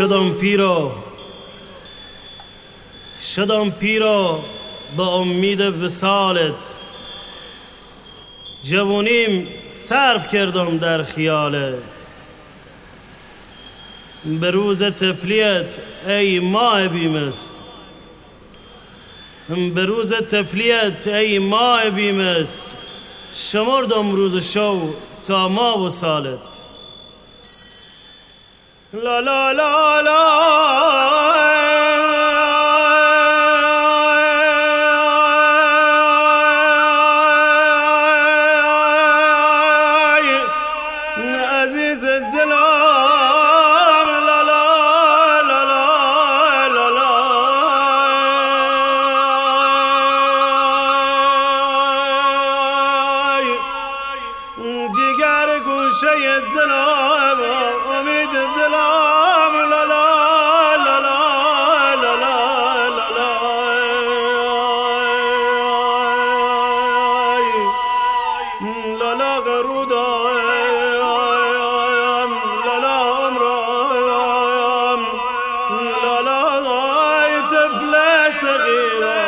شدم پیرا. شدم پیرا به امید وسالت جوانیم صرف کردم در خیالت. به روز تفلیت ای ماه بیمست. به روز تفلیت ای ماه بیمست. شمردم روز شو تا ما و سالت. La la la la. Eh. جگار گوشه دلم امید دلم لالا لا لا لا تفلس غيره